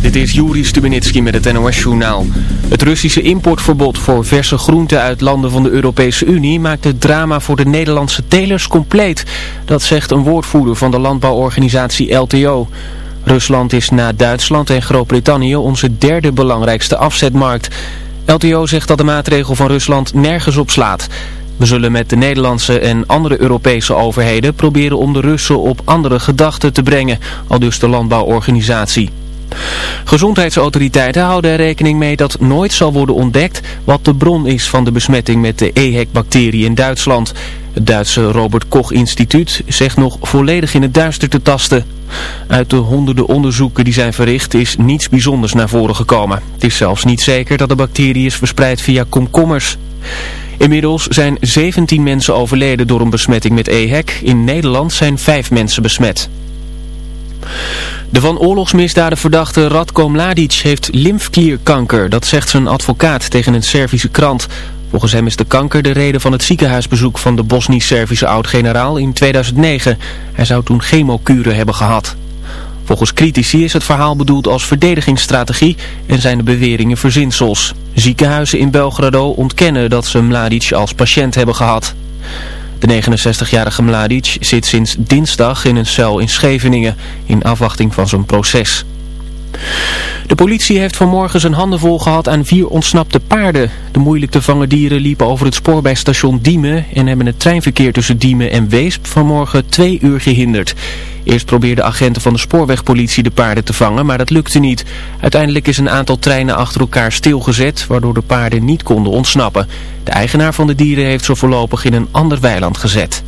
Dit is Juri Stubenitski met het NOS-journaal. Het Russische importverbod voor verse groenten uit landen van de Europese Unie maakt het drama voor de Nederlandse telers compleet. Dat zegt een woordvoerder van de landbouworganisatie LTO. Rusland is na Duitsland en Groot-Brittannië onze derde belangrijkste afzetmarkt. LTO zegt dat de maatregel van Rusland nergens op slaat. We zullen met de Nederlandse en andere Europese overheden proberen om de Russen op andere gedachten te brengen, al dus de landbouworganisatie. Gezondheidsautoriteiten houden er rekening mee dat nooit zal worden ontdekt wat de bron is van de besmetting met de EHEC-bacterie in Duitsland. Het Duitse Robert Koch Instituut zegt nog volledig in het duister te tasten. Uit de honderden onderzoeken die zijn verricht is niets bijzonders naar voren gekomen. Het is zelfs niet zeker dat de bacterie is verspreid via komkommers. Inmiddels zijn 17 mensen overleden door een besmetting met EHEC. In Nederland zijn 5 mensen besmet. De van oorlogsmisdaden verdachte Radko Mladic heeft lymfklierkanker. Dat zegt zijn advocaat tegen een Servische krant. Volgens hem is de kanker de reden van het ziekenhuisbezoek van de Bosnisch-Servische oud-generaal in 2009. Hij zou toen chemokuren hebben gehad. Volgens critici is het verhaal bedoeld als verdedigingsstrategie en zijn de beweringen verzinsels. Ziekenhuizen in Belgrado ontkennen dat ze Mladic als patiënt hebben gehad. De 69-jarige Mladic zit sinds dinsdag in een cel in Scheveningen in afwachting van zijn proces. De politie heeft vanmorgen zijn handen vol gehad aan vier ontsnapte paarden. De moeilijk te vangen dieren liepen over het spoor bij station Diemen en hebben het treinverkeer tussen Diemen en Weesp vanmorgen twee uur gehinderd. Eerst probeerden agenten van de spoorwegpolitie de paarden te vangen, maar dat lukte niet. Uiteindelijk is een aantal treinen achter elkaar stilgezet, waardoor de paarden niet konden ontsnappen. De eigenaar van de dieren heeft ze voorlopig in een ander weiland gezet.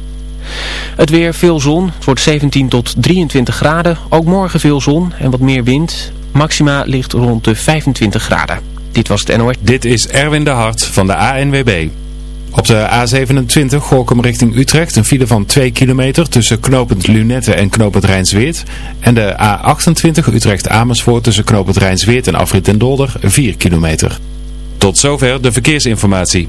Het weer, veel zon. Het wordt 17 tot 23 graden. Ook morgen veel zon en wat meer wind. Maxima ligt rond de 25 graden. Dit was het NOS. Dit is Erwin de Hart van de ANWB. Op de A27 Gorkum richting Utrecht een file van 2 kilometer tussen knopend Lunette en knopend Rijnsweert. En de A28 Utrecht Amersfoort tussen knopend Rijnsweert en Afrit den Dolder 4 kilometer. Tot zover de verkeersinformatie.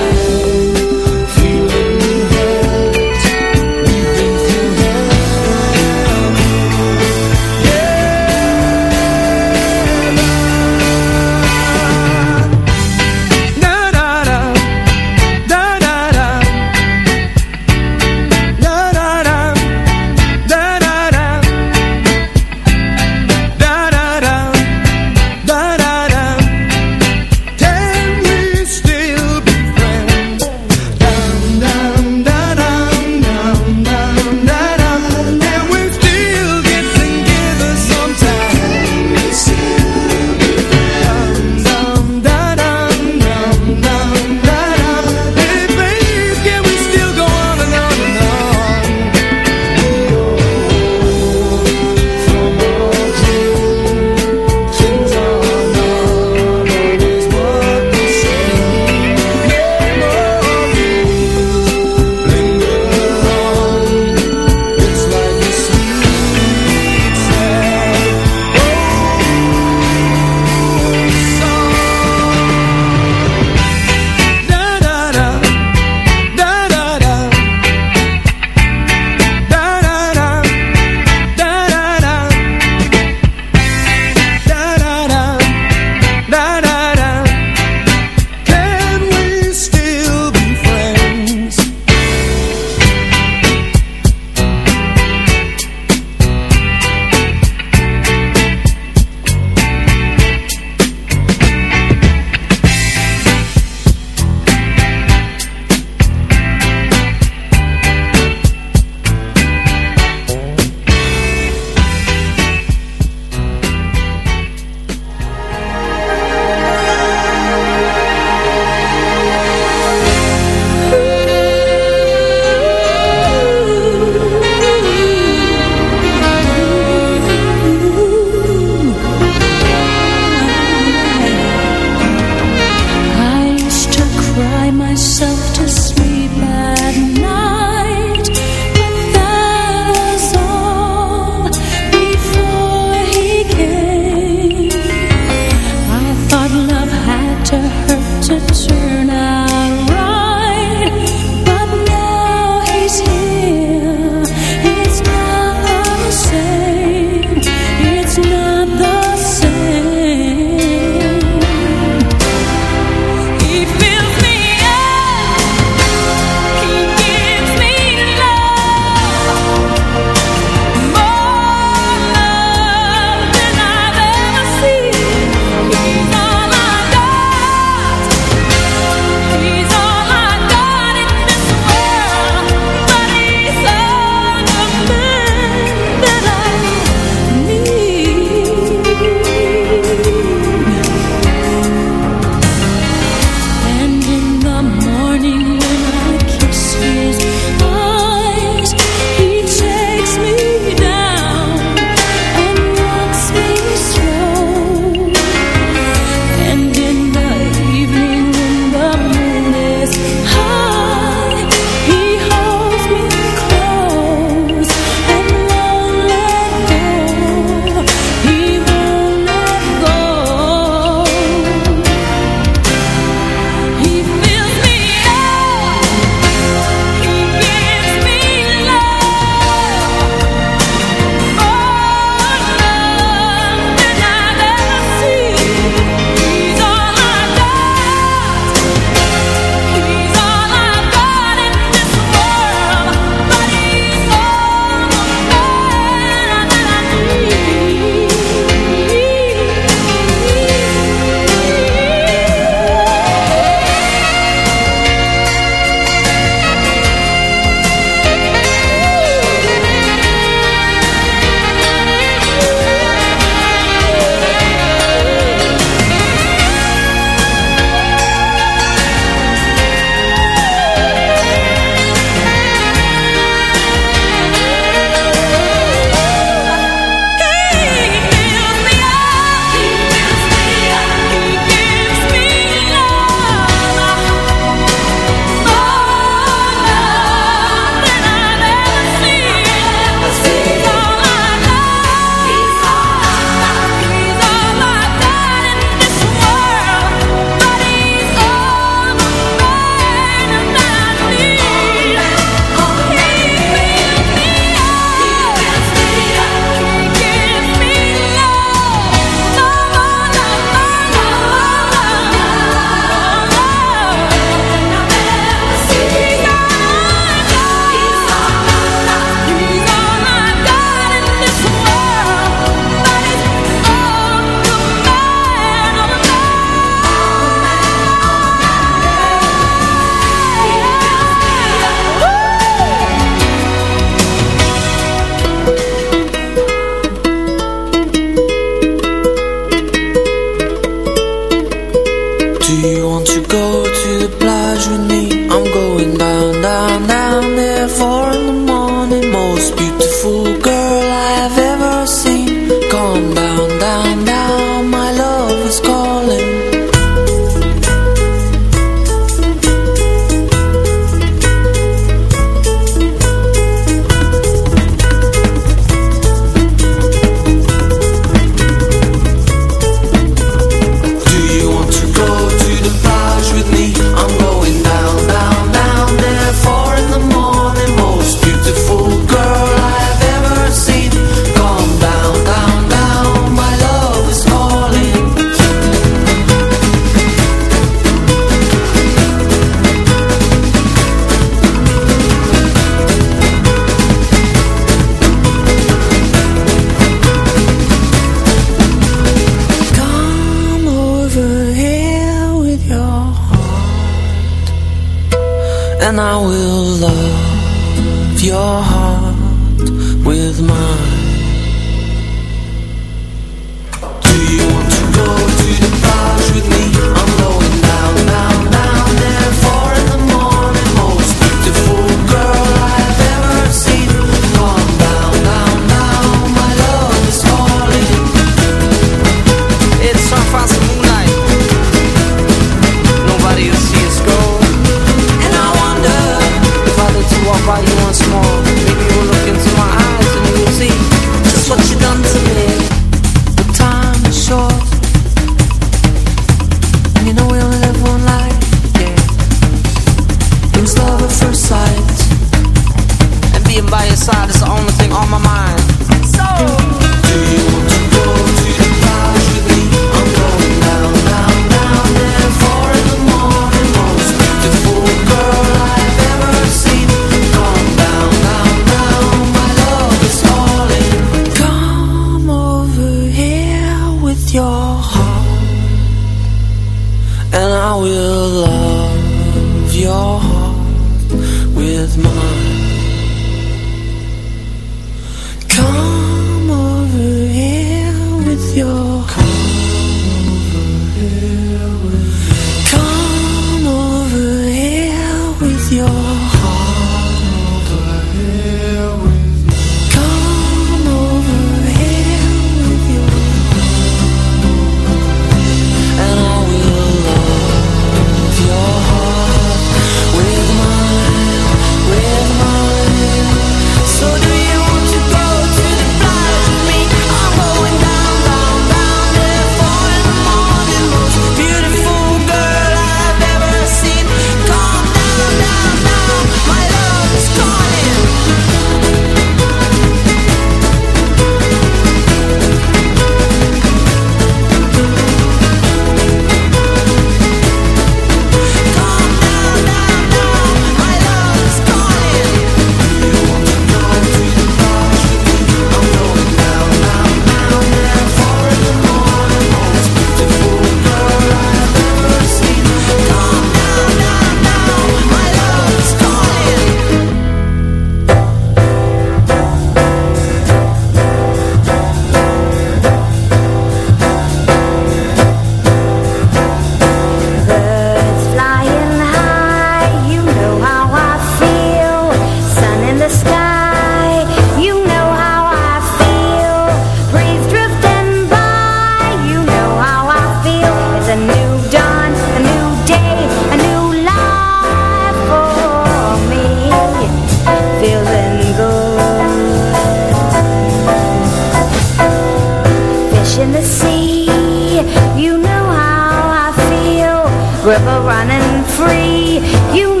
River running free, you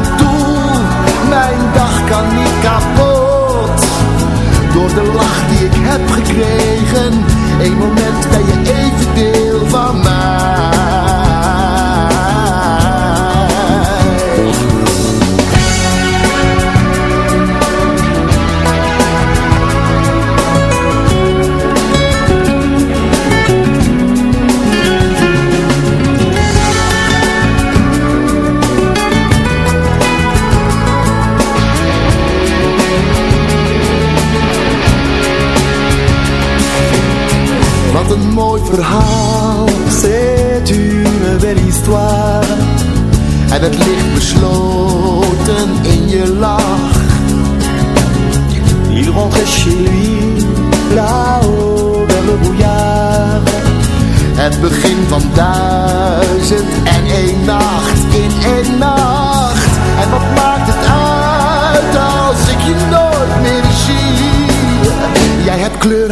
heb gekregen. Eén moment ben je even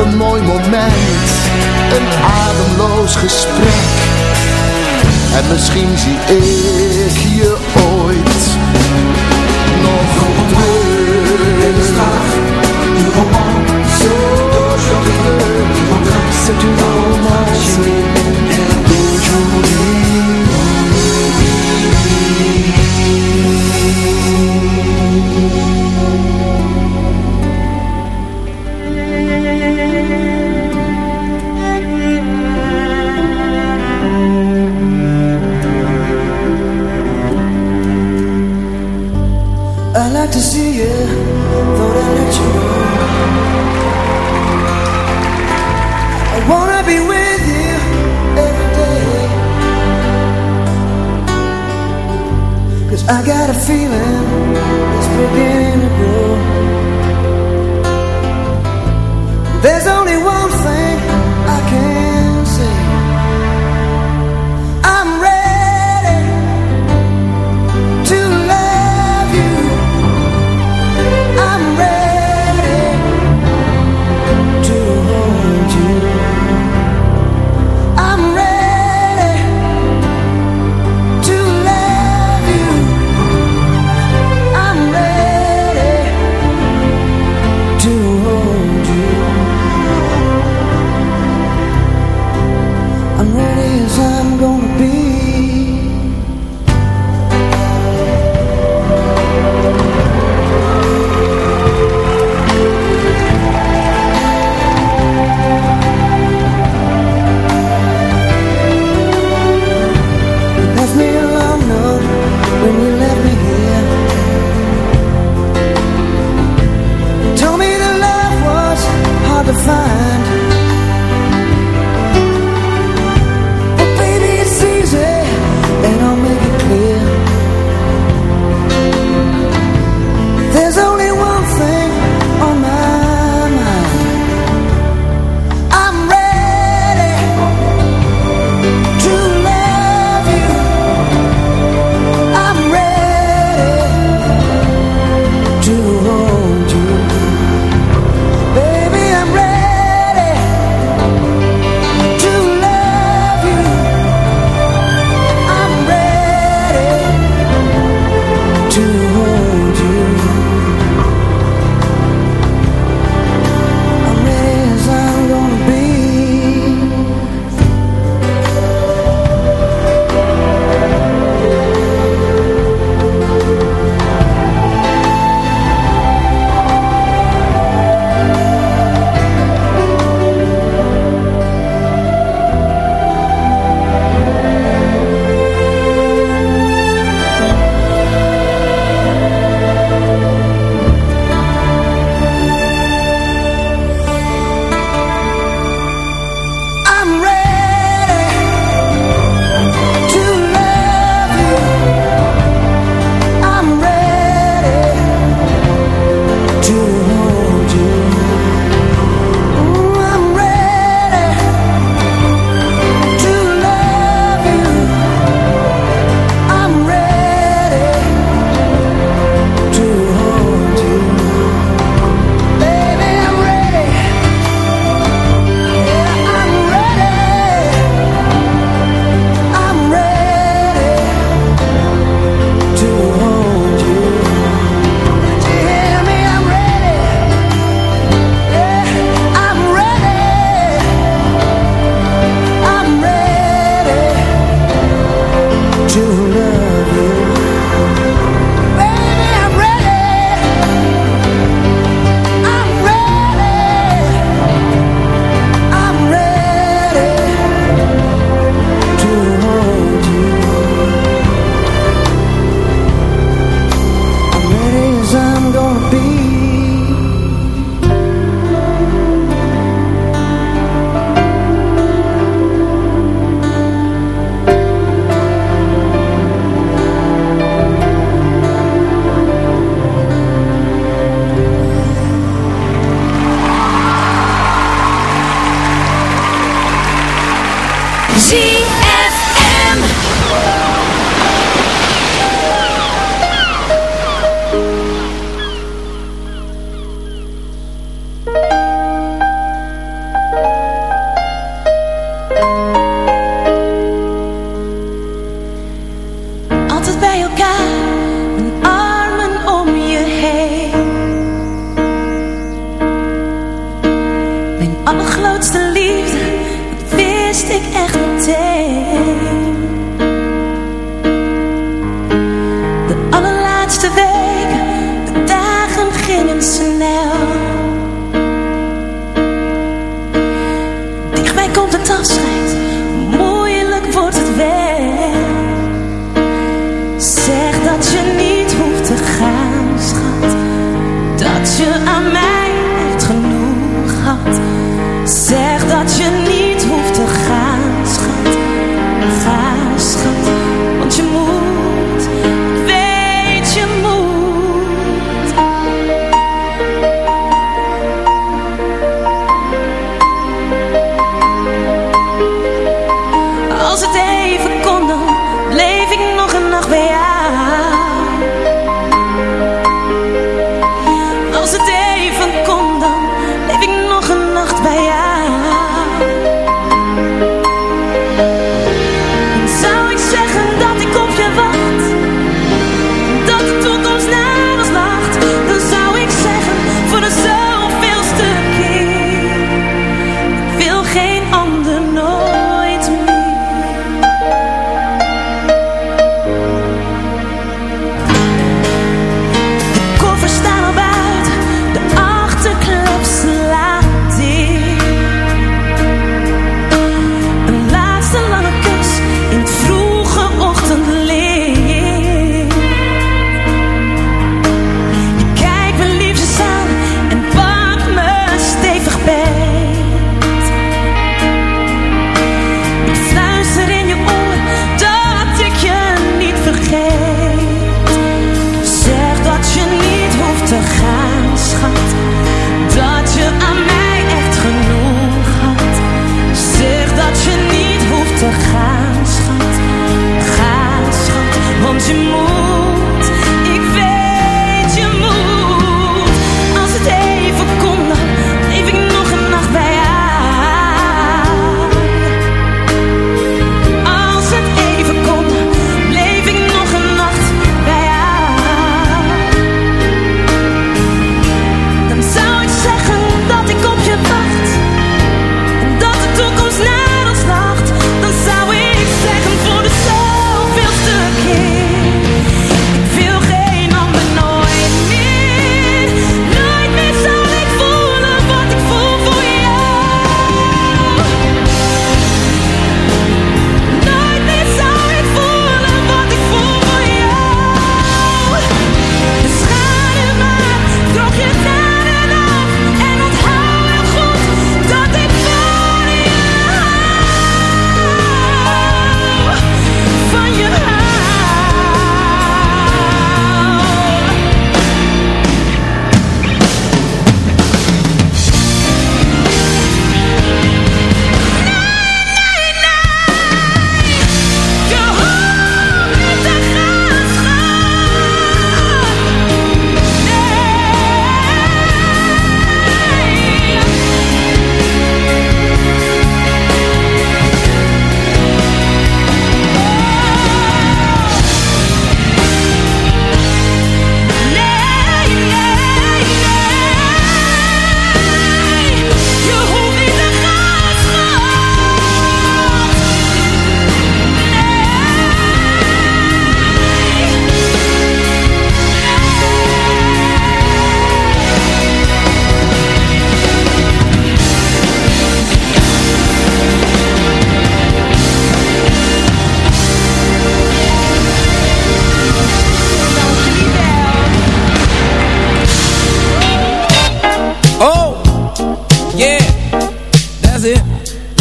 een mooi moment, een ademloos gesprek. En misschien zie ik je ook feeling. find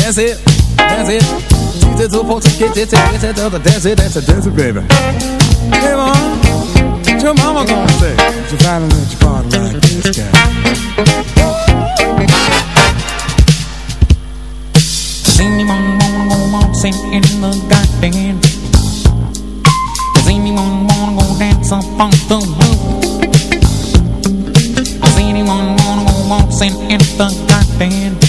That's it. That's it. To folks and kids. It's it. It's it. That's it. That's it. That's it, baby. Hey, mom. What your mama gonna say? She finally let you like this guy. Does anyone wanna go waltzing in the garden? Does anyone wanna go dance up on the roof? Does anyone wanna go waltzing in the garden?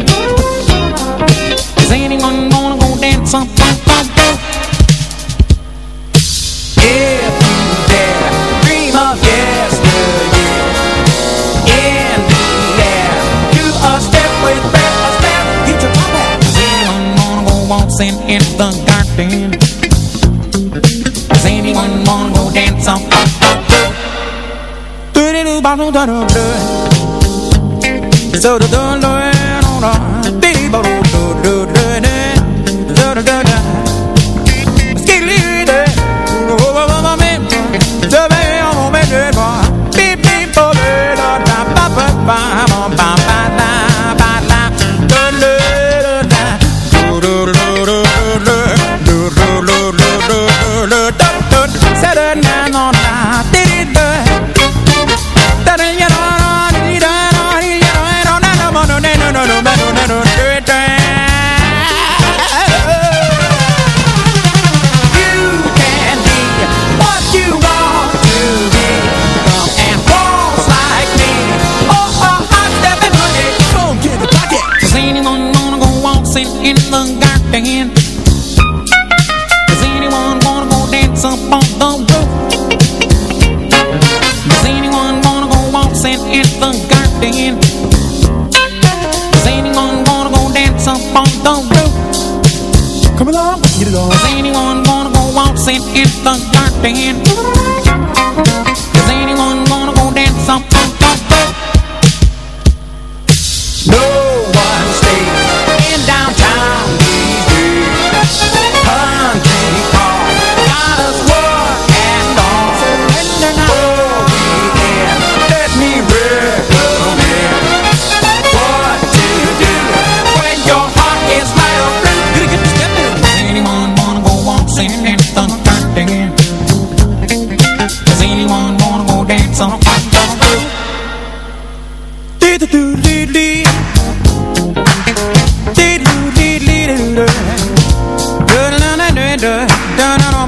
song. Do do do do do do. So do do do do do. It's the goddamn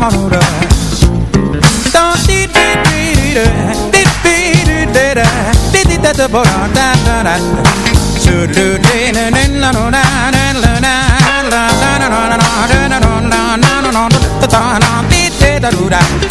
da da da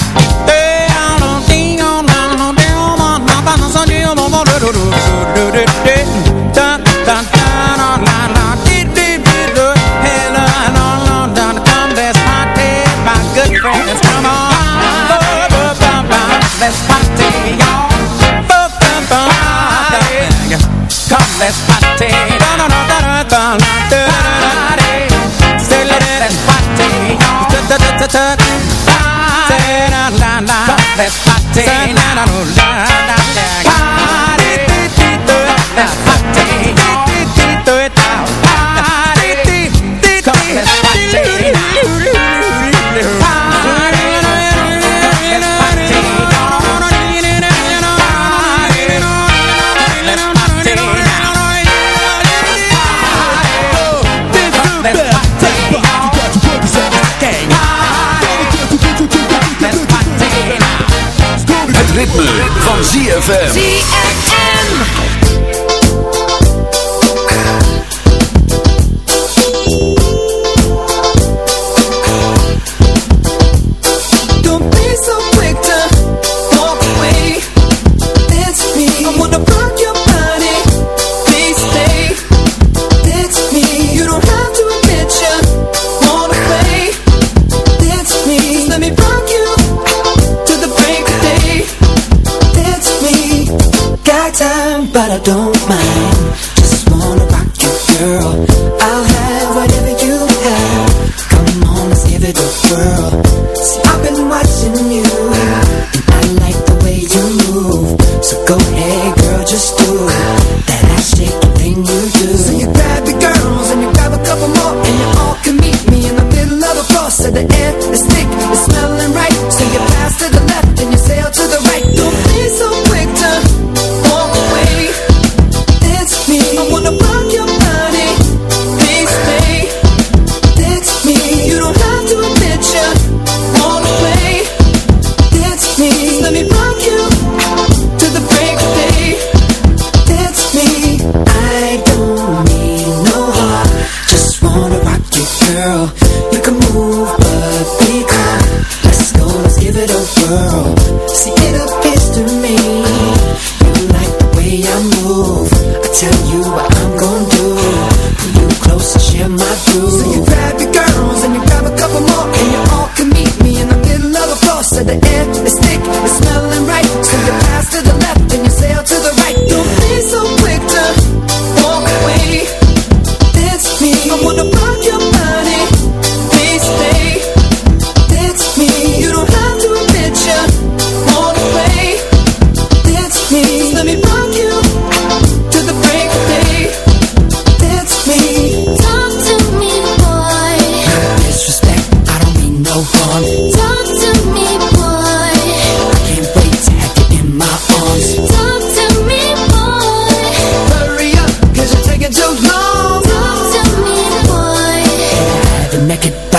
ZFM. ZFM. but I don't mind.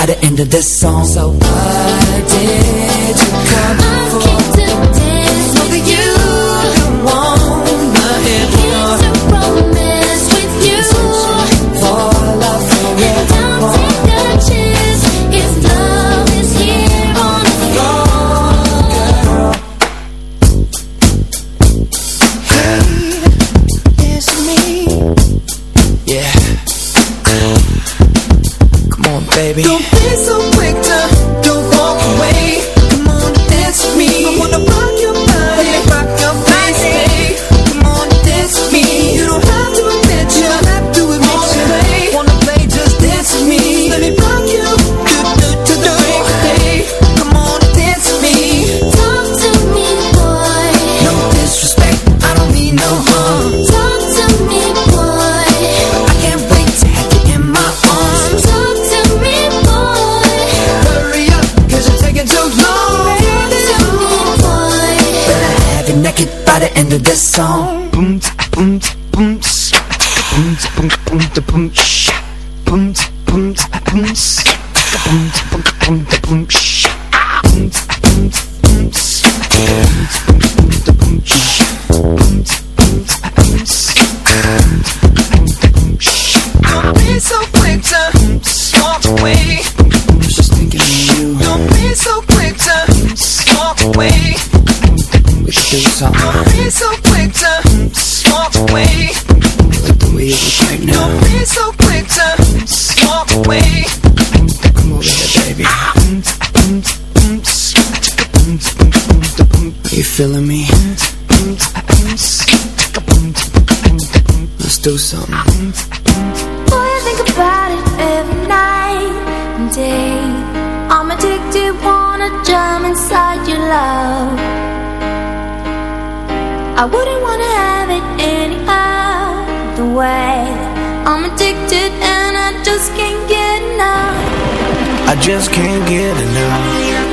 by the end of this song. So what did end this song You feeling me? Let's do something. Boy, I think about it every night and day. I'm addicted, wanna jump inside your love. I wouldn't wanna have it any other way. I'm addicted and I just can't get enough. I just can't get enough.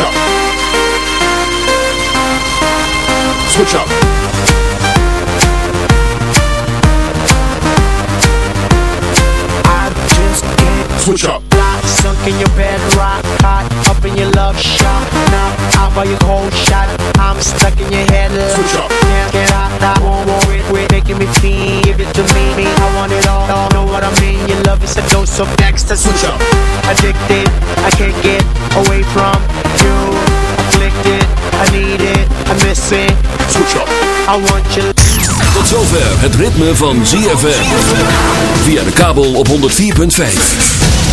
Switch up. Switch up. I just can't Switch up. Block, sunk in your bed, rock hot, up in your love shot. Now out by your cold shot, I'm stuck in your head. Switch up. Can't get out, I won't worry, quit making me feel. Give it to me, I want it all. all. Know what I mean? Your love is a dose of ecstasy. Switch up. Addicted, I can't get away from you. Afflicted, I need it, I miss it. Switch up. I want you. Tot zover het ritme van ZFM. Via de kabel op 104.5.